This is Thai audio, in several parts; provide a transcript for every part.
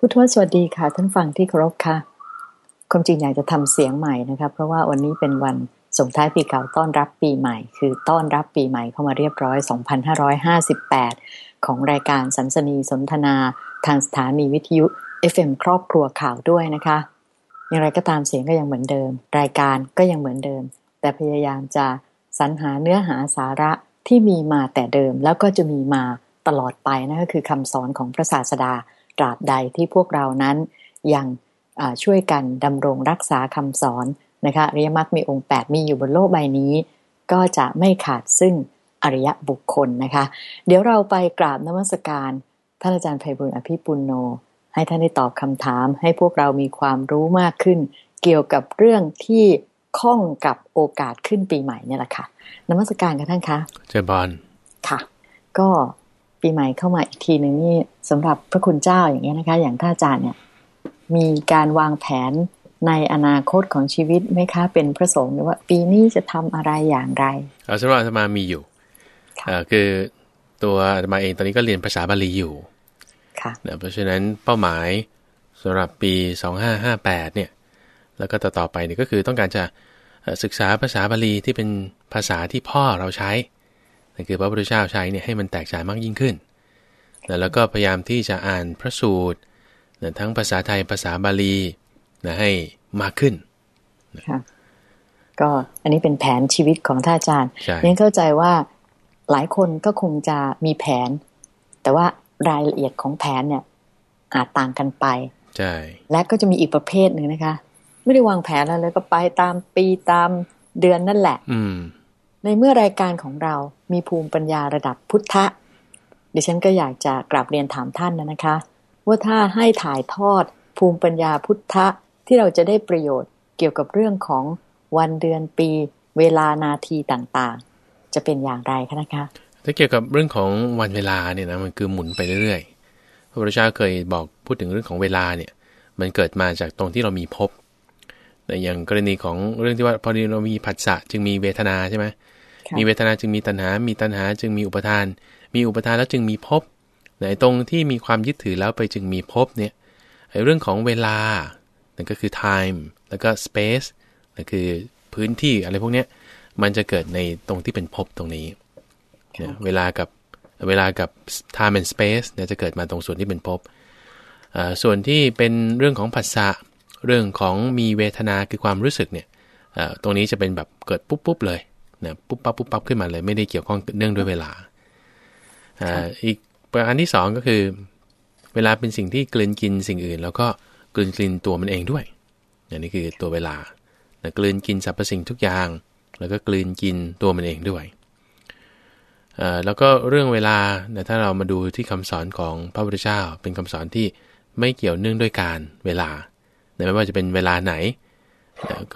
พุทธวสวัสดีค่ะท่านฟังที่เคารพค่ะ ความจริงอยากจะทำเสียงใหม่นะคะเพราะว่าวันนี้เป็นวันส่งท้ายปีเก่าต้อนรับปีใหม่ คือต้อนรับปีใหม่เข้ามาเรียบร้อย 2558 ของรายการสันสนีสนทนา ทางสถานีวิทยุ FM ครอบครัวข่าวด้วยนะคะ อย่างไรก็ตามเสียงก็ยังเหมือนเดิม รายการก็ยังเหมือนเดิม แต่พยายามจะสรรหาเนื้อหาสาระที่มีมาแต่เดิมแล้วก็จะมีมาตลอดไปนั่นก็คือคำสอนของพระศาสดา ตราบใดที่พวกเรานั้นยังช่วยกันดำรงรักษาคำสอนนะคะอริยมรรคมีองค์ 8 มีอยู่บนโลกใบนี้ ก็จะไม่ขาดซึ่งอริยบุคคลนะคะ เดี๋ยวเราไปกราบนมัสการ ท่านอาจารย์ไพบุญอภิปุลโน ให้ท่านได้ตอบคำถาม ให้พวกเรามีความรู้มากขึ้น เกี่ยวกับเรื่องที่ข้องกับโอกาสขึ้นปีใหม่เนี่ยแหละค่ะนมัสการกันท่านคะเจบอลค่ะ ก็ ปีใหม่เข้ามาอีกทีหนึ่งนี่สำหรับพระคุณเจ้าอย่างเงี้ยนะคะ อย่างท่านอาจารย์เนี่ย มีการวางแผนในอนาคตของชีวิตไหมคะ เป็นพระสงฆ์หรือว่า ปีนี้จะทำอะไรอย่างไรเอาสำหรับอาตมามีอยู่คือตัวอาตมาเองตอนนี้ก็เรียนภาษาบาลีอยู่ค่ะเพราะฉะนั้นเป้าหมายสำหรับปี 2558 เนี่ย แล้วก็ต่อๆไปเนี่ยก็คือต้องการจะศึกษาภาษาบาลีที่เป็นภาษาที่พ่อเราใช้ นั่นคือพระพุทธเจ้าใช้เนี่ยให้มันแตกฉานมากยิ่งขึ้นแล้วก็พยายามที่จะอ่านพระสูตรทั้งภาษาไทยภาษาบาลีนะให้มากขึ้นค่ะก็อันนี้เป็นแผนชีวิตของท่านอาจารย์ยังเข้าใจว่าหลายคนก็คงจะมีแผน แต่ว่ารายละเอียดของแผนเนี่ย อาจต่างกันไปใช่และก็จะมีอีกประเภทหนึ่งนะคะ ไม่ได้วางแผนอะไรเลยก็ไปตามปีตามเดือนนั่นแหละ อืม ในเมื่อรายการของเรามีภูมิปัญญาระดับพุทธะ ดิฉันก็อยากจะกราบเรียนถามท่านนะนะคะ ว่าถ้าให้ถ่ายทอดภูมิปัญญาพุทธะที่เราจะได้ประโยชน์เกี่ยวกับเรื่องของวันเดือนปี เวลานาทีต่างๆ จะเป็นอย่างไรคะนะคะ ถ้าเกี่ยวกับเรื่องของวันเวลาเนี่ยนะมันคือหมุนไปเรื่อยๆพระพุทธเจ้าเคยบอกพูดถึงเรื่องของเวลาเนี่ย มันเกิดมาจากตรงที่เรามีภพแต่ อย่างกรณีของเรื่องที่ว่าพอดีเรามีผัสสะจึงมีเวทนาใช่ไหมมีเวทนาจึงมีตัณหา มีตัณหาจึงมีอุปทาน มีอุปทานแล้วจึงมีภพในตรงที่มีความยึดถือแล้วไปจึงมีภพเนี่ยไอ้เรื่องของเวลานั่นก็คือ time แล้วก็ space นั่นคือพื้นที่อะไรพวกเนี้ยมันจะเกิดในตรงที่เป็นภพตรงนี้เนี่ยเวลากับเวลากับ time and space เนี่ยจะเกิดมาตรงส่วนที่เป็นภพส่วนที่เป็นเรื่องของภาษา เรื่องของมีเวทนาคือความรู้สึกเนี่ยตรงนี้จะเป็นแบบเกิดปุ๊บปุ๊บเลยนะปุ๊บปั๊บปุ๊บปั๊บขึ้นมาเลยไม่ได้เกี่ยวข้องเนื่องด้วยเวลาอีกประการที่2ก็คือ เวลาเป็นสิ่งที่กลืนกินสิ่งอื่น แล้วก็กลืนกินตัวมันเองด้วยอันนี้คือตัวเวลานะกลืนกินสรรพสิ่งทุกอย่าง แล้วก็กลืนกินตัวมันเองด้วยแล้วก็เรื่องเวลาถ้าเรามาดูที่คำสอนของพระพุทธเจ้า เป็นคำสอนที่ไม่เกี่ยวเนื่องด้วยการเวลา ไม่ว่าจะเป็นเวลาไหน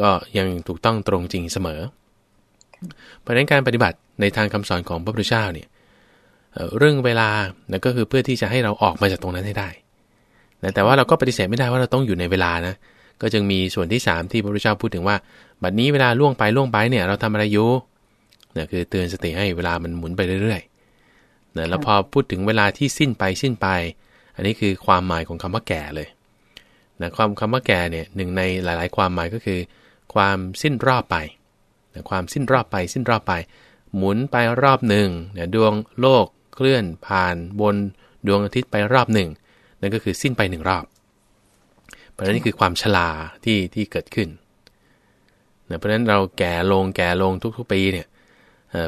ก็ยังถูกต้องตรงจริงเสมอ เพราะนั้นการปฏิบัติในทางคำสอนของพระพุทธเจ้าเนี่ยเรื่องเวลานะก็คือเพื่อที่จะให้เราออกมาจากตรงนั้นให้ได้ แต่ว่าเราก็ปฏิเสธไม่ได้ว่าเราต้องอยู่ในเวลานะ ก็จึงมีส่วนที่ 3 ที่พระพุทธเจ้าพูดถึงว่า บัดนี้เวลาล่วงไปล่วงไปเนี่ยเราทำอะไรอยู่นะคือเตือนสติให้เวลามันหมุนไปเรื่อยๆนะแล้วพอพูดถึงเวลาที่สิ้นไปสิ้นไป อันนี้คือความหมายของคำว่าแก่เลย นะความคำว่าแก่เนี่ยหนึ่งในหลาย ๆ ความหมายก็คือ ความสิ้นรอบไปนะความสิ้นรอบไป สิ้นรอบไป หมุนไปรอบหนึ่งนะดวงโลกเคลื่อนผ่านบนดวงอาทิตย์ไปรอบหนึ่งนั่นก็คือสิ้นไปหนึ่งรอบ เพราะนั้นนี่คือความชราที่ที่เกิดขึ้นนะเพราะฉะนั้นเราแก่ลงแก่ลงทุกๆปีเนี่ย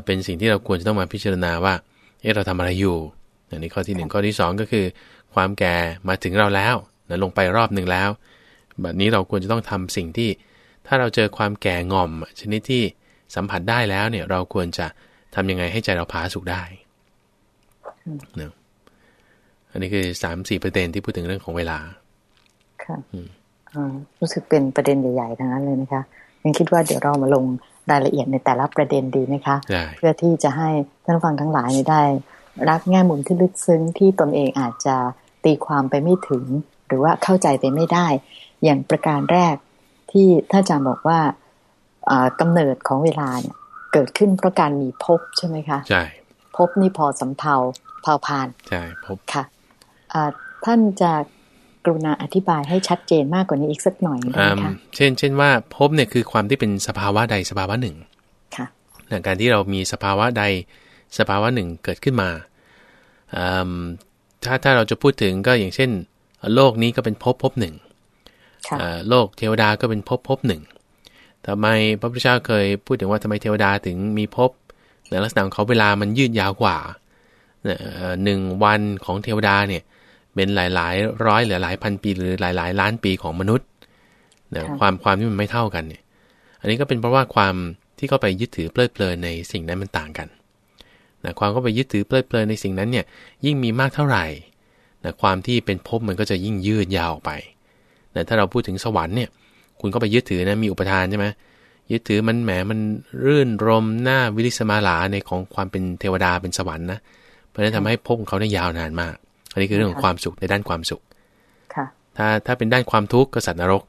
เป็นสิ่งที่เราควรจะต้องมาพิจารณาว่าเอ๊ะเราทำอะไรอยู่อันนี้ข้อที่ 1 ข้อที่ 2 ก็คือ ความแก่มาถึงเราแล้ว ลงไปรอบหนึ่งแล้ว แบบนี้เราควรจะต้องทำสิ่งที่ ถ้าเราเจอความแก่งอม ชนิดที่สัมผัสได้แล้วเนี่ยเราควรจะทำยังไงให้ใจเราพาสุขได้นะอันนี้คือสามสี่ประเด็นที่พูดถึงเรื่องของเวลา ค่ะรู้สึกเป็นประเด็นใหญ่ๆทั้งนั้นเลยนะคะยังคิดว่าเดี๋ยวเรามาลงรายละเอียดในแต่ละประเด็นดีไหมคะ เพื่อที่จะให้ท่านฟังทั้งหลายได้ รับแง่มุมที่ลึกซึ้งที่ตนเองอาจจะตีความไปไม่ถึง หรือว่าเข้าใจไปไม่ได้ อย่างประการแรกที่ท่านอาจารย์บอกว่ากำเนิดของเวลาเนี่ยเกิดขึ้นเพราะการมีภพใช่ไหมคะใช่ภพนี่พอสำเภาเผาพานใช่ภพค่ะท่านจะกรุณาอธิบายให้ชัดเจนมากกว่านี้อีกสักหน่อยได้ไหมคะเช่น เช่นว่าภพเนี่ยคือความที่เป็นสภาวะใดสภาวะหนึ่งค่ะการที่เรามีสภาวะใดสภาวะหนึ่งเกิดขึ้นมาถ้าถ้าเราจะพูดถึงก็อย่างเช่น โลกนี้ก็เป็นภพภพหนึ่งโลกเทวดาก็เป็นภพภพหนึ่งทำไมพระพุทธเจ้าเคยพูดถึงว่าทำไมเทวดาถึงมีภพในลักษณะของเขาเวลามันยืดยาวกว่าหนึ่งวันของเทวดาเนี่ยเป็นหลาย ๆ ร้อยหรือหลายพันปี หรือหลาย ๆ ล้านปีของมนุษย์นะความความที่มันไม่เท่ากันเนี่ย อันนี้ก็เป็นเพราะว่าความที่เขาไปยึดถือเพลิดเพลินในสิ่งนั้นมันต่างกันนะความเข้าไปยึดถือเพลิดเพลินในสิ่งนั้นเนี่ยยิ่งมีมากเท่าไหร่ นะความที่เป็นภพมันก็จะยิ่งยืดยาวออกไปนะถ้าเราพูดถึงสวรรค์เนี่ย คุณก็ไปยึดถือนะมีอุปทานใช่ไหมยึดถือมันแหมมันรื่นรมหน้าวิริสมาลาในของความเป็นเทวดาเป็นสวรรค์นะเพราะนั้นทำให้ภพของเขาได้ยาวนานมาก อันนี้คือเรื่องของความสุขในด้านความสุขถ้าถ้าเป็นด้านความทุกข์ก็สัตว์นรก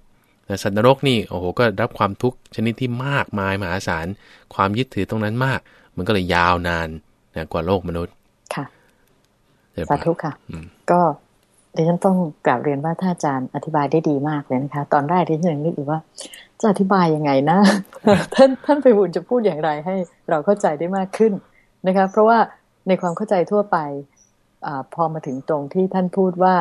แต่สัตว์นรกนี่โอ้โหก็รับความทุกข์ชนิดที่มากมายมหาศาลความยึดถือตรงนั้นมาก มันก็เลยยาวนานนะกว่าโลกมนุษย์ค่ะ สาธุค่ะ ก็ดิฉันต้องกราบเรียนว่าท่านอาจารย์อธิบายได้ดีมากเลยนะคะ ตอนแรกที่ฉันยังนึกอยู่ว่า จะอธิบายยังไงนะท่านท่านไปบุญจะพูดอย่างไรให้เราเข้าใจได้มากขึ้นนะคะ เพราะว่าในความเข้าใจทั่วไปอพอมาถึงตรงที่ท่านพูดว่า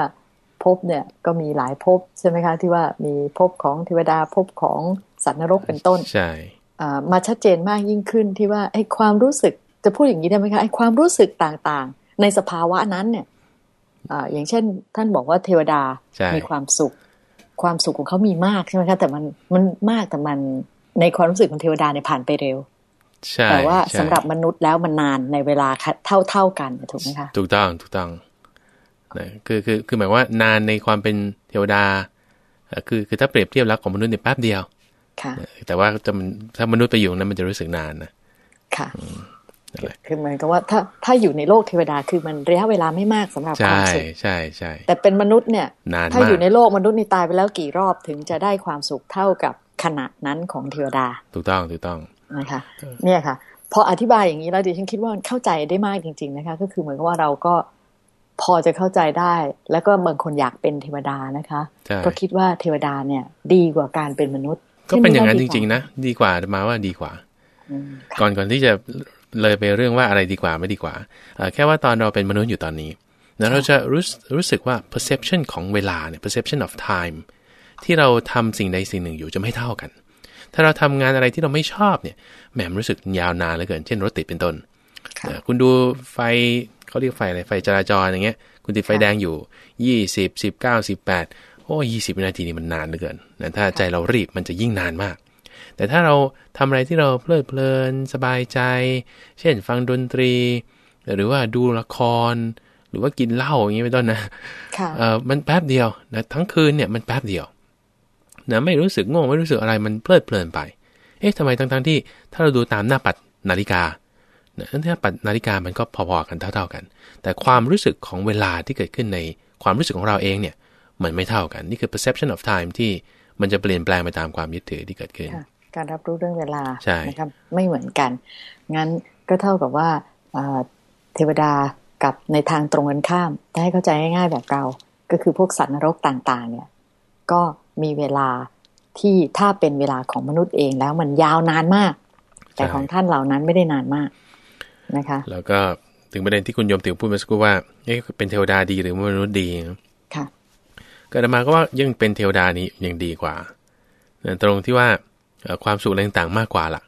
ภพเนี่ยก็มีหลายภพใช่ไหมคะ ที่ว่ามีภพของเทวดาภพของสัตว์นรกเป็นต้นใช่มาชัดเจนมากยิ่งขึ้นที่ว่าไอ้ความรู้สึกจะพูดอย่างนี้ได้ไหมคะไอ้ความรู้สึกต่างๆ ในสภาวะนั้นเนี่ยออย่างเช่น ท่านบอกว่าเทวดามีความสุข ความสุขของเขามีมากใช่ไหมคะแต่มันมันมากแต่มันในความรู้สึกของเทวดาเนี่ยผ่านไปเร็วแต่ว่าสำหรับมนุษย์แล้วมันนานในเวลาเท่าเท่ากันถูกไหมคะถูกต้องถูกต้องนะคือคือคือหมายว่านานในความเป็นเทวดาคือคือถ้าเปรียบเทียบแล้วของมนุษย์เนี่ยแป๊บเดียว ค่ะ แต่ว่าจะมันถ้ามนุษย์ไปอยู่นั้นมันจะรู้สึกนานนะค่ะ คือเหมือนกับว่าถ้าถ้าอยู่ในโลกเทวดาคือมันระยะเวลาไม่มากสำหรับความสุขใช่ใช่แต่เป็นมนุษย์เนี่ยถ้าอยู่ในโลกมนุษย์นี่ตายไปแล้วกี่รอบถึงจะได้ความสุขเท่ากับขณะนั้นของเทวดา ถูกต้องถูกต้องนะคะเนี่ยค่ะพออธิบายอย่างนี้แล้วดิฉันคิดว่าเข้าใจได้มากจริง ๆนะคะ ก็คือเหมือนกับว่าเราก็พอจะเข้าใจได้ แล้วก็บางคนอยากเป็นเทวดานะคะเพราะคิดว่าเทวดาเนี่ย ดีกว่าการเป็นมนุษย์ ก็เป็นอย่างนั้นจริง ๆ นะ ดีกว่ามาว่าดีกว่า ก่อนก่อนที่จะ เลยไปเรื่องว่าอะไรดีกว่าไม่ดีกว่า แค่ว่าตอนเราเป็นมนุษย์อยู่ตอนนี้นะเราจะรู้รู้สึกว่า perception ของเวลาเนี่ย perception of time ที่เราทำสิ่งใดสิ่งหนึ่งอยู่จะไม่เท่ากัน ถ้าเราทำงานอะไรที่เราไม่ชอบเนี่ยแหมรู้สึกยาวนานเหลือเกิน เช่นรถติดเป็นต้น คุณดูไฟเขาเรียกไฟอะไร ไฟจราจรอย่างเงี้ย คุณติดไฟแดงอยู่ยี่สิบสิบเก้าสิบแปดโอ้ยี่สิบวินาทีนี่มันนานเหลือเกินนะถ้าใจเรารีบมันจะยิ่งนานมาก แต่ถ้าเราทำอะไรที่เราเพลิดเพลินสบายใจ เช่นฟังดนตรี หรือว่าดูละคร หรือว่ากินเหล้าอย่างนี้เป็นต้นนะเออมันแป๊บเดียวนะทั้งคืนเนี่ยมันแป๊บเดียวนะไม่รู้สึกง่วงไม่รู้สึกอะไรมันเพลิดเพลินไป เอ๊ะทำไมทั้งๆที่ ถ้าเราดูตามหน้าปัดนาฬิกาหน้าปัดนาฬิกามันก็พอๆกันเท่า ๆกัน แต่ความรู้สึกของเวลาที่เกิดขึ้นในความรู้สึกของเราเองเนี่ยมันไม่เท่ากัน นี่คือ perception of time ที่มันจะเปลี่ยนแปลงไปตามความยึดถือที่เกิดขึ้น การรับรู้เรื่องเวลาใช่นะครับไม่เหมือนกัน งั้นก็เท่ากับว่าเทวดากับในทางตรงกันข้ามถ้าให้เข้าใจง่ายๆแบบเรา ก็คือพวกสัตว์นรกต่างๆ เนี่ย ก็มีเวลาที่ถ้าเป็นเวลาของมนุษย์เองแล้วมันยาวนานมาก แต่ของท่านเหล่านั้นไม่ได้นานมากนะคะ แล้วก็ถึงประเด็นที่คุณโยมติ๋วพูดมาสักครู่ว่าเอ๊ะเป็นเทวดาดีหรือมนุษย์ดีค่ะก็มาก็ว่ายังเป็นเทวดานี้ยังดีกว่าตรงที่ว่า ความสุขต่างๆมากกว่าล่ะ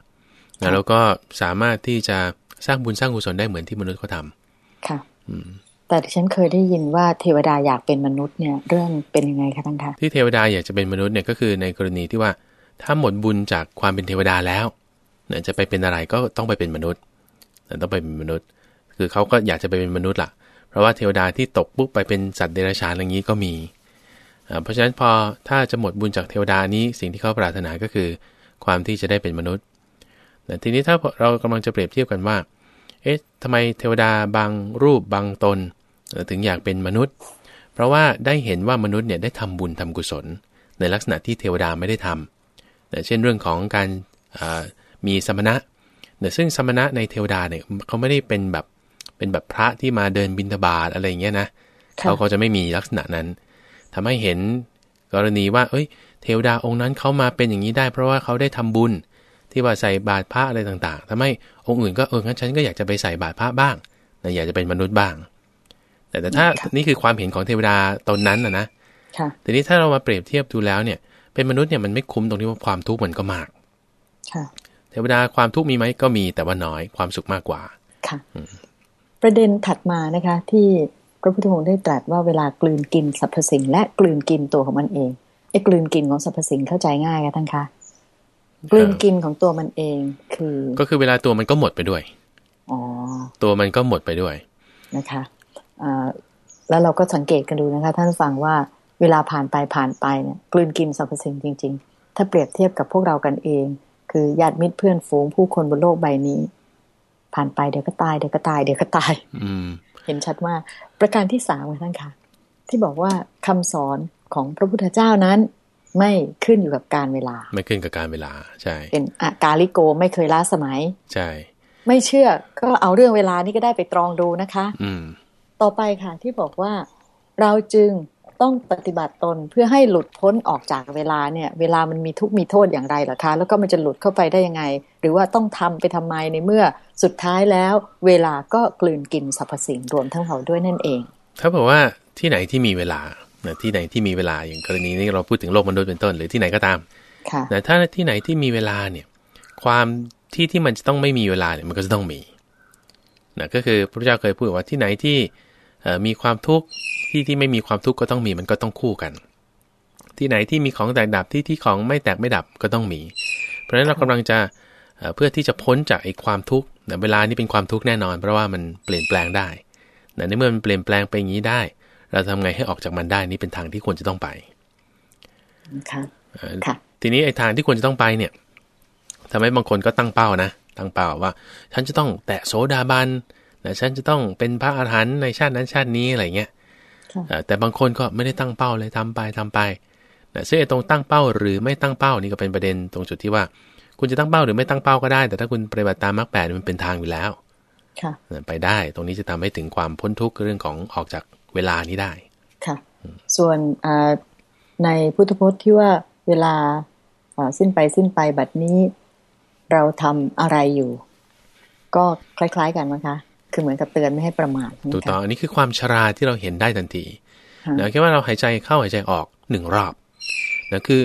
แล้วก็สามารถที่จะสร้างบุญสร้างกุศลได้เหมือนที่มนุษย์เขาทำค่ะแต่ฉันเคยได้ยินว่าเทวดาอยากเป็นมนุษย์เนี่ยเรื่องเป็นยังไงคะท่านคะที่เทวดาอยากจะเป็นมนุษย์เนี่ยก็คือในกรณีที่ว่าถ้าหมดบุญจากความเป็นเทวดาแล้วเนี่ยจะไปเป็นอะไรก็ต้องไปเป็นมนุษย์ต้องไปเป็นมนุษย์ คือเขาก็อยากจะไปเป็นมนุษย์ล่ะ เพราะว่าเทวดาที่ตกปุ๊บไปเป็นสัตว์เดรัจฉานอย่างนี้ก็มี เพราะฉะนั้นพอถ้าจะหมดบุญจากเทวดานี้สิ่งที่เขาปรารถนาก็คือ ความที่จะได้เป็นมนุษย์แต่ทีนี้ถ้าเรากำลังจะเปรียบเทียบกันว่า เอ๊ะทำไมเทวดาบางรูปบางตน ถึงอยากเป็นมนุษย์ เพราะว่าได้เห็นว่ามนุษย์เนี่ยได้ทำบุญทำกุศล ในลักษณะที่เทวดาไม่ได้ทำเช่นเรื่องของการมีสมณะซึ่งสมณะในเทวดาเนี่ยเขาไม่ได้เป็นแบบเป็นแบบพระที่มาเดินบินทบาทอะไรอย่างเงี้ยนะเขาเขาจะไม่มีลักษณะนั้นทำให้เห็นกรณีว่า เอ้ยเทวดาองค์นั้นเขามาเป็นอย่างนี้ได้ เพราะว่าเขาได้ทำบุญ ที่ว่าใส่บาตรพระอะไรต่างๆทำให้องค์อื่นก็เอองั้นฉันก็อยากจะไปใส่บาตรพระบ้างนะอยากจะเป็นมนุษย์บ้าง แต่แต่ถ้านี่คือความเห็นของเทวดาตนนั้นนะนะทีนี้ถ้าเรามาเปรียบเทียบดูแล้วเนี่ย เป็นมนุษย์เนี่ยมันไม่คุ้มตรงที่ว่าความทุกข์มันก็มากเทวดาความทุกข์มีไหมก็มีแต่ว่าน้อยความสุขมากกว่าค่ะประเด็นถัดมานะคะ ที่พระพุทธองค์ได้ตรัสว่าเวลากลืนกินสรรพสิ่ง และกลืนกินตัวของมันเองไอ้ กลืนกินของสรรพสิ่งเข้าใจง่ายค่ะท่านคะกลืนกินของตัวมันเองคือ ก็คือเวลาตัวมันก็หมดไปด้วยอ๋อตัวมันก็หมดไปด้วยนะคะอ่าแล้วเราก็สังเกตกันดูนะคะ ท่านฟังว่าเวลาผ่านไปผ่านไปเนี่ยกลืนกินสรรพสิ่งจริง ๆ ถ้าเปรียบเทียบกับพวกเรากันเอง คือญาติมิตรเพื่อนฝูงผู้คนบนโลกใบนี้ ผ่านไปเดี๋ยวก็ตายเดี๋ยวก็ตายเดี๋ยวก็ตาย อืม เห็นชัดว่าประการที่สามท่านคะที่บอกว่าคำสอน ของพระพุทธเจ้านั้น ไม่ขึ้นอยู่กับการเวลา ไม่ขึ้นกับการเวลาใช่เป็นอากาลิโกไม่เคยล้าสมัย ใช่ ไม่เชื่อก็เอาเรื่องเวลานี่ก็ได้ไปตรองดูนะคะ อืม ต่อไปค่ะที่บอกว่าเราจึงต้องปฏิบัติตนเพื่อให้หลุดพ้นออกจากเวลาเนี่ย เวลามันมีทุกมีโทษอย่างไรล่ะคะ แล้วก็มันจะหลุดเข้าไปได้ยังไง หรือว่าต้องทำไปทำไมในเมื่อสุดท้ายแล้ว เวลาก็กลืนกินสรรพสิ่งรวมทั้งเขาด้วยนั่นเองเขาบอกว่าที่ไหนที่มีเวลา ที่ไหนที่มีเวลาอย่างกรณีนี้เราพูดถึงโลกมนุษย์เป็นต้นหรือที่ไหนก็ตามแต่ถ้าที่ไหนที่มีเวลาเนี่ย ความที่ที่มันจะต้องไม่มีเวลาเนี่ยมันก็จะต้องมีนะก็คือพระเจ้าเคยพูดว่าที่ไหนที่มีความทุกข์ที่ที่ไม่มีความทุกข์ก็ต้องมีมันก็ต้องคู่กัน ที่ไหนที่มีของแตกดับที่ที่ของไม่แตกไม่ดับก็ต้องมี เพราะฉะนั้นเรากำลังจะเพื่อที่จะพ้นจากไอ้ความทุกข์เวลานี้เป็นความทุกข์แน่นอน เพราะว่ามันเปลี่ยนแปลงได้ในเมื่อมันเปลี่ยนแปลงไปอย่างนี้ได้ เราทำไงให้ออกจากมันได้นี่เป็นทางที่ควรจะต้องไปค่ะทีนี้ไอ้ทางที่ควรจะต้องไปเนี่ยทำให้บางคนก็ตั้งเป้านะตั้งเป้าว่า ฉันจะต้องแตะโสดาบันนะฉันจะต้องเป็นพระอาหารหันต์ในชาตินั้นชาตินี้อะไรเงี้ยแต่บางคนก็ไม่ได้ตั้งเป้าเลยทำไปทำไปนะซึ่งตรงตั้งเป้าหรือไม่ตั้งเป้านี่ก็เป็นประเด็นตรงจุดที่ว่า คุณจะตั้งเป้าหรือไม่ตั้งเป้าก็ได้ แต่ถ้าคุณปฏิบัติตามมรรคแปดมันเป็นทางอยู่แล้วไปได้ตรงนี้จะทำให้ถึงความพ้นทุกข์เรื่องของออกจาก เวลานี้ได้ ค่ะ ส่วนในพุทธพจน์ที่ว่าเวลาสิ้นไปสิ้นไปบัดนี้เราทำอะไรอยู่ ก็คล้าย ๆ กันนะคะ คือเหมือนกับเตือนไม่ให้ประมาทถูกต้องอันนี้คือความชราที่เราเห็นได้ทันทีนะแค่ว่าเราหายใจเข้าหายใจออกหนึ่งรอบนะคือ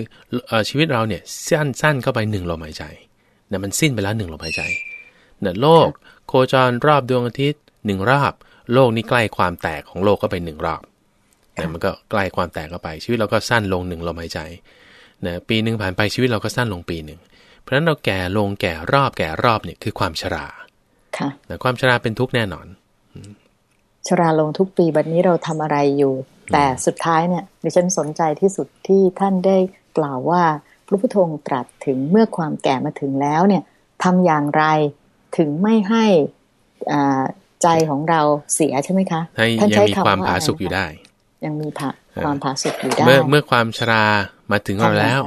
ชีวิตเราเนี่ยสั้นสั้นเข้าไปหนึ่งลมหายใจนะมันสิ้นไปแล้วหนึ่งลมหายใจนะโลก โคจรรอบดวงอาทิตย์หนึ่งรอบ โลกนี้ใกล้ความแตกของโลกก็ไปหนึ่งรอบนะมันก็ใกล้ความแตกเข้าไป ชีวิตเราก็สั้นลงหนึ่งลมหายใจนะปีหนึ่งผ่านไปชีวิตเราก็สั้นลงปีหนึ่งเพราะฉะนั้นเราแก่ลงแก่รอบแก่รอบเนี่ยคือความชราค่ะแต่ความชราเป็นทุกข์แน่นอน ชราลงทุกปีบัดนี้เราทำอะไรอยู่ แต่สุดท้ายเนี่ยดิฉันสนใจที่สุดที่ท่านได้กล่าวว่าพระพุทธองค์ตรัสถึงเมื่อความแก่มาถึงแล้วเนี่ยทำอย่างไรถึงไม่ให้ ใจของเราเสียใช่ไหมคะท่านใช้คำว่าผาสุกอยู่ได้ ยังมีผาความผาสุกอยู่ได้ เมื่อเมื่อความชรามาถึงเราแล้ว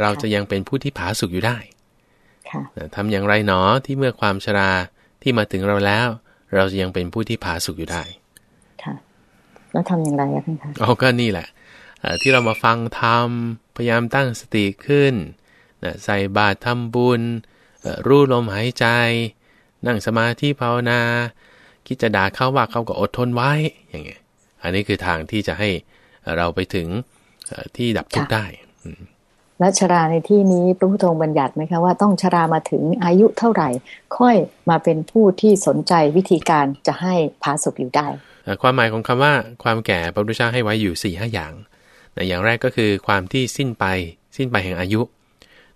เราจะยังเป็นผู้ที่ผาสุกอยู่ได้ทำอย่างไรหนอที่เมื่อความชราที่มาถึงเราแล้ว เราจะยังเป็นผู้ที่ผาสุกอยู่ได้ค่ะแล้วทำอย่างไรอะท่านคะเอาก็นี่แหละที่เรามาฟังทำพยายามตั้งสติขึ้นใส่บาตรทำบุญรู้ลมหายใจ นั่งสมาธิภาวนา คิดจะด่าเขาว่าเขาก็อดทนไว้อย่างเงี้ยอันนี้คือทางที่จะให้เราไปถึงที่ดับทุกข์ได้และชราในที่นี้พระพุทธองค์บัญญัติไหมคะว่าต้องชรามาถึงอายุเท่าไหร่ ค่อยมาเป็นผู้ที่สนใจวิธีการจะให้พาสุขอยู่ได้ ความหมายของคำว่าความแก่พระพุทธเจ้าให้ไว้อยู่4ี่ห้าอย่างนะอย่างแรกก็คือความที่สิ้นไปสิ้นไปแห่งอายุ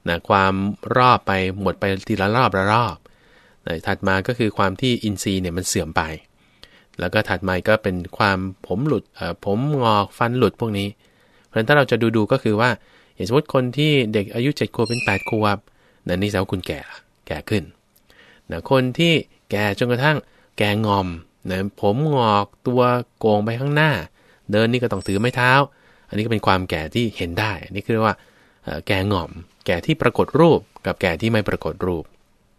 นะความรอบไปหมดไปทีละรอบละรอบนะ ถัดมาก็คือความที่อินทรีย์เนี่ยมันเสื่อมไป แล้วก็ถัดมาก็เป็นความผมหลุดผมงอกฟันหลุดพวกนี้ เพราะฉะนั้นถ้าเราจะดูดูก็คือว่าอย่างสมมติคนที่เด็กอายุ7ขวบเป็น8ขวบนั่นนี่แสดงว่าคุณแก่แก่ขึ้นนะคนที่แก่จนกระทั่งแก่งอมนะผมงอกตัวโกงไปข้างหน้า เดินนี่ก็ต้องถือไม้เท้า อันนี้ก็เป็นความแก่ที่เห็นได้ อันนี้คือว่าแก่งอม แก่ที่ปรากฏรูปกับแก่ที่ไม่ปรากฏรูป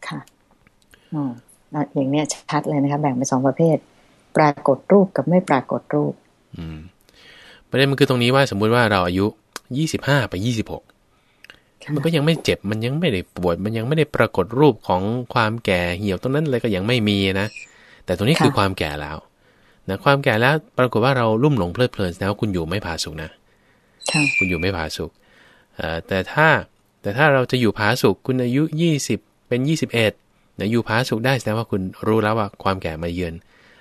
ค่ะ อ๋ออย่างเนี้ยชัดเลยนะคะแบ่งเป็นสองประเภท ปรากฏรูปกับไม่ปรากฏรูป อืมประเด็นมันคือตรงนี้ว่าสมมุติว่าเราอายุยี่สิบห้าไปยี่สิบหกมันก็ยังไม่เจ็บมันยังไม่ได้ปวด มันยังไม่ได้ปรากฏรูปของความแก่เหี่ยวตรงนั้นเลยก็ยังไม่มีนะ แต่ตรงนี้คือความแก่แล้วนะความแก่แล้วปรากฏว่าเราลุ่มหลงเพลิดเพลินแล้วคุณอยู่ไม่ผาสุกนะคุณอยู่ไม่ผาสุกแต่ถ้าแต่ถ้าเราจะอยู่ผาสุกคุณอายุยี่สิบเป็นยี่สิบเอ็ด นะอยู่ผาสุกได้แสดงว่าคุณรู้แล้วว่าความแก่มาเยือน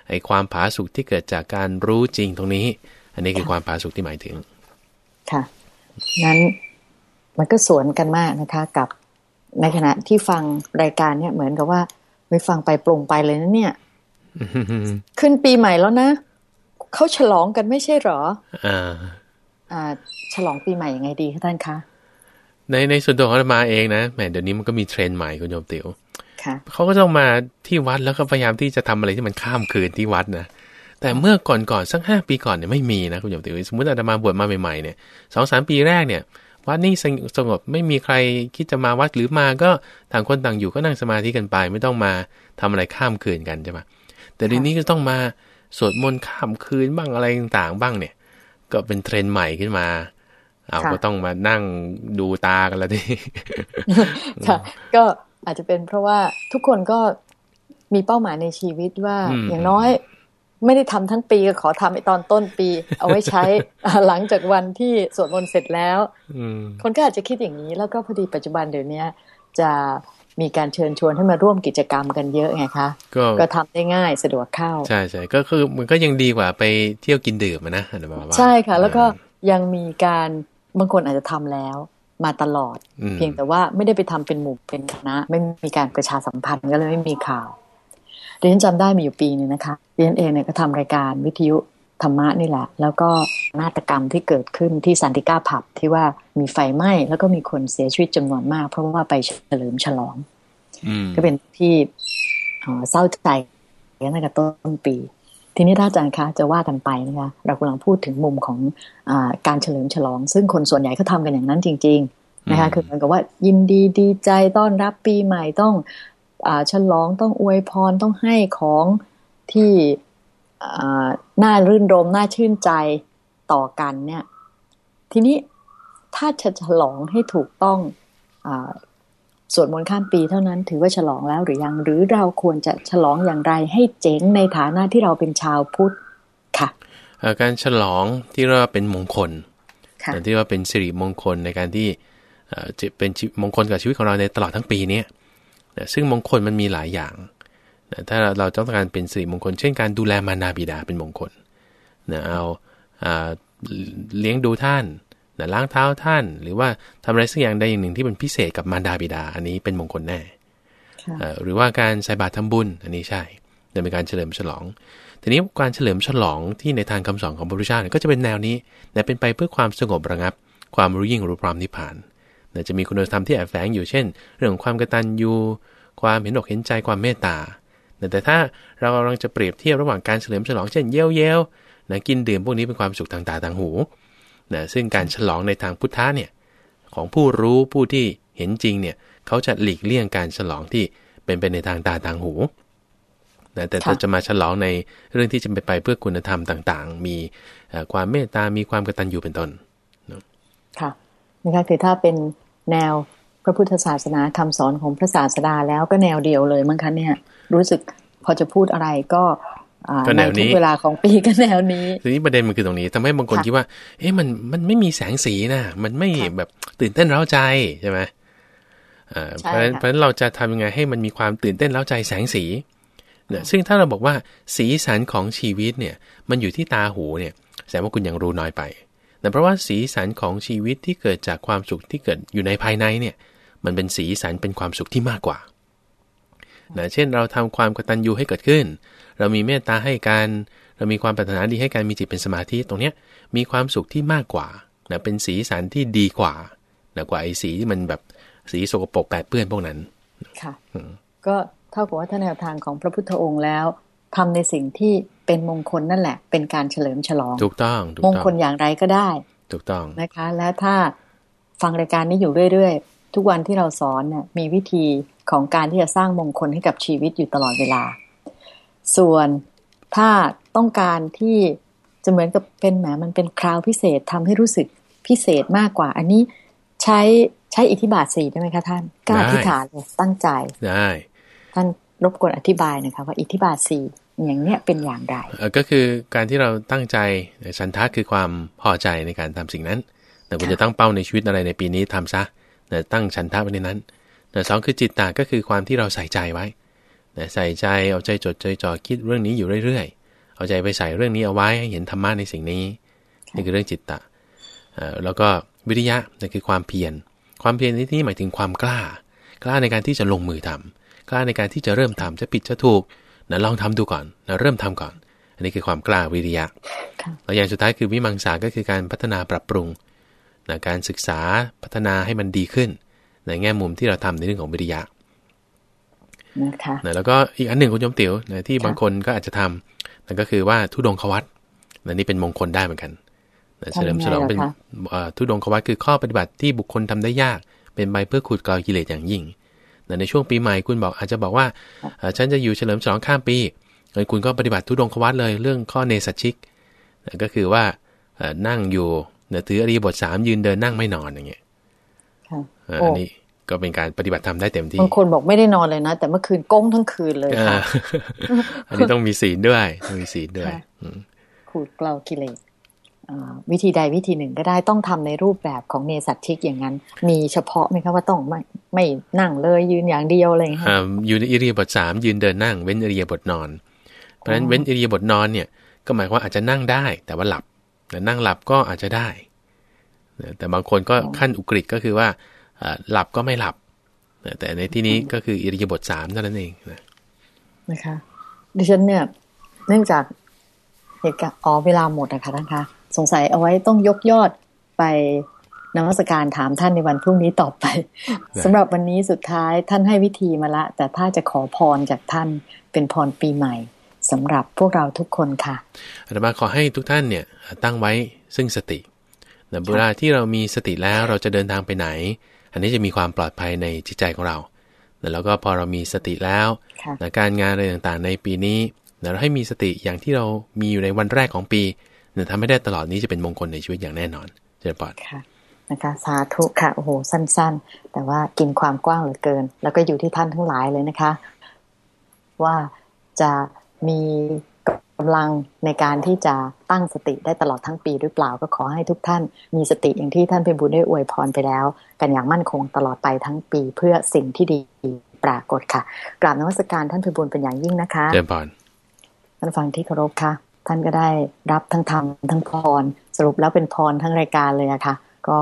ไอ้ความผาสุกที่เกิดจากการรู้จริงตรงนี้ อันนี้คือความผาสุกที่หมายถึง ค่ะ นั้นมันก็สวนกันมากนะคะ กับในขณะที่ฟังรายการเนี่ยเหมือนกับว่าไปฟังไปปรุงไปเลยนะเนี่ยขึ้นปีใหม่แล้วนะเขาฉลองกันไม่ใช่หรอ อ่า อ่า ฉลองปีใหม่ยังไงดีคะท่านคะในในส่วนตัวของมาเองนะแหมเดี๋ยวนี้มันก็มีเทรนด์ใหม่คุณโยมติ๋ว เขาก็ต้องมาที่วัดแล้วก็พยายามที่จะทำอะไรที่มันข้ามคืนที่วัดนะแต่เมื่อก่อนก่อนสักห้าปีก่อนเนี่ยไม่มีนะคุณโยมติ๋วสมมติอาตมาบวชมาใหม่ๆเนี่ยสองสามปีแรกเนี่ยวัดนี่สงบไม่มีใครคิดจะมาวัดหรือมาก็ต่างคนต่างอยู่ก็นั่งสมาธิกันไป ไม่ต้องมาทำอะไรข้ามคืนกันใช่ไหมแต่ทีนี้ก็ต้องมาสวดมนต์ข้ามคืนบ้างอะไรต่างๆบ้างเนี่ย ก็เป็นเทรนด์ใหม่ขึ้นมาเอาก็ต้องมานั่งดูตากันแล้วดิค่ะก็ อาจจะเป็นเพราะว่าทุกคนก็มีเป้าหมายในชีวิตว่าอย่างน้อยไม่ได้ทำทั้งปีก็ขอทำไอตอนต้นปี เอาไว้ใช้หลังจากวันที่สวดมนต์เสร็จแล้วคนก็อาจจะคิดอย่างนี้ แล้วก็พอดีปัจจุบันเดี๋ยวนี้จะมีการเชิญชวนให้มาร่วมกิจกรรมกันเยอะไงคะ ก็ก็ทำได้ง่ายสะดวกเข้า ใช่ใช่ก็คือมันก็ยังดีกว่าไปเที่ยวกินดื่มนะใช่ค่ะ แล้วก็ยังมีการบางคนอาจจะทำแล้ว มาตลอด เพียงแต่ว่าไม่ได้ไปทำเป็นหมู่เป็นคณะ ไม่มีการประชาสัมพันธ์ก็เลยไม่มีข่าวเรียนจำได้มีอยู่ปีนึงนะคะเรียนเองเนี่ยก็ทำรายการวิทยุธรรมะนี่แหละ แล้วก็นาฏกรรมที่เกิดขึ้นที่สันติก้าผับที่ว่ามีไฟไหม้แล้วก็มีคนเสียชีวิตจำนวนมาก เพราะว่าไปเฉลิมฉลองก็เป็นที่เศร้าใจตั้งแต่ต้นปี ทีนี้ถ้าอาจารย์คะจะว่ากันไปนะคะเรากำลังพูดถึงมุมของอการเฉลิมฉลอง ซึ่งคนส่วนใหญ่เขาทากันอย่างนั้นจริง ๆ นะคะ คือเหมือนกับว่ายินดีดีใจต้อนรับปีใหม่ต้องอฉลองต้องอวยพรต้องให้ของที่น่ารื่นรมน่าชื่นใจต่อกันเนี่ย ทีนี้ถ้าจะฉลองให้ถูกต้องอ สวดมนต์ข้ามปีเท่านั้นถือว่าฉลองแล้วหรือยัง หรือเราควรจะฉลองอย่างไรให้เจ๋งในฐานะที่เราเป็นชาวพุทธค่ะการฉลองที่เราเป็นมงคลที่ว่าเป็นสิริมงคลในการที่จะเป็นมงคลกับชีวิตของเราในตลอดทั้งปีนี้ซึ่งมงคลมันมีหลายอย่าง ถ้าเราต้องการเป็นสิริมงคล เช่นการดูแลมานาบิดาเป็นมงคลนะเอาเลี้ยงดูท่าน นะล้างเท้าท่าน หรือว่าทำอะไรสักอย่างใดอย่างหนึ่งที่เป็นพิเศษกับมารดาบิดา อันนี้เป็นมงคลแน่หรือว่าการใส่บาตรทำบุญอันนี้ใช่จะเป็นการเฉลิมฉลอง ทีนี้การเฉลิมฉลองที่ในทางคำสอนของพระพุทธเจ้าก็จะเป็นแนวนี้แต่เป็นไปเพื่อความสงบระงับ ความรู้ยิ่งรู้พร้อมนิพพานจะมีคุณธรรมที่แอบแฝงอยู่เช่น เรื่องความกตัญญูความเห็นอกเห็นใจความเมตตาแต่ถ้าเรากำลังจะเปรียบเทียบระหว่างการเฉลิมฉลองเช่นเย้ยเย้ยนะกินดื่มพวกนี้เป็นความสุขทางตาทางหู นะซึ่งการฉลองในทางพุทธะเนี่ยของผู้รู้ผู้ที่เห็นจริงเนี่ยเขาจะหลีกเลี่ยงการฉลองที่เป็นไปในทางตาทางหูนะแต่จะมาฉลองในเรื่องที่จะเป็นไปเพื่อคุณธรรมต่างๆ มีความเมตตา มีความกตัญญูเป็นต้นค่ะนะคะคือถ้าเป็นแนวพระพุทธศาสนาคำสอนของพระศาสดาแล้วก็แนวเดียวเลยมั้งคะเนี่ย รู้สึกพอจะพูดอะไรก็ ก็แนวนี้เวลาของปีก็แนวนี้ทีนี้ประเด็นมันคือตรงนี้ทำให้บางคนคิดว่า เอ๊ะมันมันไม่มีแสงสีนะมันไม่แบบตื่นเต้นเร้าใจใช่ไหมเพราะฉะนั้นเพราะฉะนั้นเราจะทำยังไงให้มันมีความตื่นเต้นเร้าใจแสงสีเนี่ยซึ่งถ้าเราบอกว่าสีสันของชีวิตเนี่ยมันอยู่ที่ตาหูเนี่ยแสดงว่าคุณยังรู้น้อยไปแต่เพราะว่าสีสันของชีวิตที่เกิดจากความสุขที่เกิดอยู่ในภายในเนี่ย มันเป็นสีสันเป็นความสุขที่มากกว่า นะเช่นเราทำความกตัญญูให้เกิดขึ้น เรามีเมตตาให้การเรามีความปรารถนาดีให้การมีจิตเป็นสมาธิตรงเนี้ยมีความสุขที่มากกว่านะเป็นสีสันที่ดีกว่านะกว่าไอ้สีที่มันแบบสีสกปรกแปดเปื้อนพวกนั้นค่ะก็เท่ากับว่าถ้าแนวทางของพระพุทธองค์แล้วทำในสิ่งที่เป็นมงคลนั่นแหละ เป็นการเฉลิมฉลองถูกต้องมงคลอย่างไรก็ได้ ถูกต้องนะคะ และถ้าฟังรายการนี้อยู่เรื่อย ทุกวันที่เราสอนเนี่ยมีวิธีของการที่จะสร้างมงคลให้กับชีวิตอยู่ตลอดเวลา ส่วนถ้าต้องการที่จะเหมือนกับเป็นแหมมันเป็นคราวพิเศษทำให้รู้สึกพิเศษมากกว่า อันนี้ใช้ใช้อิทธิบาทสี่ได้ไหมคะท่านกล้าอธิษฐานเลยตั้งใจได้ท่านรบกวนอธิบายนะคะว่าอิทธิบาทสี่อย่างเนี้ยเป็นอย่างไรก็คือการที่เราตั้งใจฉันทะคือความพอใจในการทำสิ่งนั้น แต่คุณจะตั้งเป้าในชีวิตอะไรในปีนี้ทำซะ แต่ตั้งฉันทะไว้ในนั้นแต่สองคือจิตตาก็คือความที่เราใส่ใจไว้ใส่ใจเอาใจจดใจจ่อคิดเรื่องนี้อยู่เรื่อยๆ เอาใจไปใส่เรื่องนี้เอาไว้ให้เห็นธรรมะในสิ่งนี้นี่คือเรื่องจิตตะแล้วก็วิริยะนั่นคือความเพียร ความเพียรที่นี่หมายถึงความกล้า กล้าในการที่จะลงมือทำกล้าในการที่จะเริ่มทำจะผิดจะถูกนะลองทำดูก่อนนะเริ่มทำก่อน อันนี้คือความกล้าวิริยะแล้วอย่างสุดท้ายคือวิมังสาก็คือการพัฒนาปรับปรุง นะการศึกษาพัฒนาให้มันดีขึ้น ในแง่มุมที่เราทำในเรื่องของวิริยะนะคะแล้วก็อีกอันหนึ่งคุณยมติ๋วนะที่บางคนก็อาจจะทำนั่นก็คือว่าทุดงควัตนะนี่เป็นมงคลได้เหมือนกันเฉลิมฉลองเป็นทุดงควัตคือข้อปฏิบัติที่บุคคลทำได้ยาก เป็นใบเพื่อขุดกลอยกิเลสอย่างยิ่งในช่วงปีใหม่คุณบอกอาจจะบอกว่า ฉันจะอยู่เฉลิมฉลองข้ามปีคุณก็ปฏิบัติทุดงควัตเลยเรื่องข้อเนสัชิกก็คือว่านั่งอยู่ ถืออริยบทสามยืนเดินนั่งไม่นอนอย่างเงี้ยอันนี้ก็เป็นการปฏิบัติธรรมได้เต็มที่บางคนบอกไม่ได้นอนเลยนะ แต่เมื่อคืนก้งทั้งคืนเลยค่ะอันนี้ต้องมีศีลด้วยต้องมีศีลด้วยขูดเกลากิเลสวิธีใดวิธีหนึ่งก็ได้ต้องทำในรูปแบบของเนสัตชิกอย่างนั้น มีเฉพาะไหมคะว่าต้องไม่ไม่นั่งเลยยืนอย่างเดียวอะไรค่ะอยู่ในอิริยาบถสามยืนเดินนั่ง เว้นอิริยาบถนอน เพราะฉะนั้นเว้นอิริยาบถนอนเนี่ย ก็หมายว่าอาจจะนั่งได้แต่ว่าหลับแต่ นั่งหลับก็อาจจะได้ แต่บางคนก็ขั้นอุกฤษก็คือว่าหลับก็ไม่หลับ แต่ในที่นี้ก็คืออิริยาบถสามเท่านั้นเองนะนะคะดิฉันเนี่ยเนื่องจากเหตุการณ์อ๋อเวลาหมดนะคะท่านคะสงสัยเอาไว้ต้องยกยอดไปนมัสการถามท่านในวันพรุ่งนี้ต่อไปสำหรับวันนี้สุดท้ายท่านให้วิธีมาละ แต่ถ้าจะขอพรจากท่านเป็นพรปีใหม่ สำหรับพวกเราทุกคนค่ะอาตมาขอให้ทุกท่านเนี่ยตั้งไว้ซึ่งสติเวลาที่เรามีสติแล้วเราจะเดินทางไปไหน อันนี้จะมีความปลอดภัยในจิตใจของเราแล้วก็พอเรามีสติแล้วการงานอะไรต่างๆ ในปีนี้เราให้มีสติอย่างที่เรามีอยู่ในวันแรกของปีเนี่ยทำให้ได้ตลอดนี้จะเป็นมงคลในชีวิตอย่างแน่นอนเจริญปอดค่ะนะคะสาธุค่ะโอ้โหสั้น ๆ แต่ว่ากินความกว้างเหลือเกิน แล้วก็อยู่ที่ท่านทั้งหลายเลยนะคะ ว่าจะ มีกำลังในการที่จะตั้งสติได้ตลอดทั้งปีหรือเปล่าก็ขอให้ทุกท่านมีสติอย่างที่ท่านเป็นบุญได้อวยพรไปแล้ว กันอย่างมั่นคงตลอดไปทั้งปีเพื่อสิ่งที่ดีปรากฏค่ะกราบนวัสการท่านพิบูลเป็นอย่างยิ่งนะคะเจริญพรท่านฟังที่เคารพค่ะ ท่านก็ได้รับทั้งธรรมทั้งพรสรุปแล้วเป็นพรทั้งรายการเลยอะคะ่ะ ก็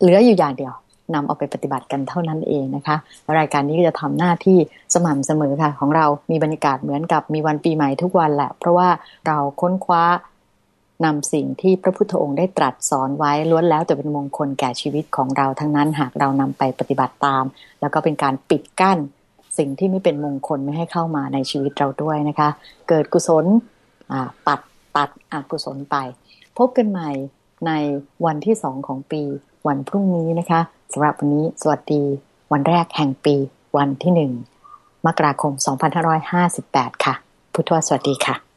เหลืออยู่อย่างเดียว นำเอาไปปฏิบัติกันเท่านั้นเองนะคะ รายการนี้ก็จะทำหน้าที่สม่ำเสมอค่ะ ของเรามีบรรยากาศเหมือนกับมีวันปีใหม่ทุกวันแหละ เพราะว่าเราค้นคว้านำสิ่งที่พระพุทธองค์ได้ตรัสสอนไว้ล้วนแล้วแต่เป็นมงคลแก่ชีวิตของเราทั้งนั้นหากเรานำไปปฏิบัติตาม แล้วก็เป็นการปิดกั้น สิ่งที่ไม่เป็นมงคลไม่ให้เข้ามาในชีวิตเราด้วยนะคะ เกิดกุศลปัดปัดอกุศลไป พบกันใหม่ในวันที่สองของปี วันพรุ่งนี้นะคะสำหรับวันนี้สวัสดีวันแรกแห่งปีวันที่หนึ่งมกราคม 2558 ค่ะ พุทธวสวัสดีค่ะ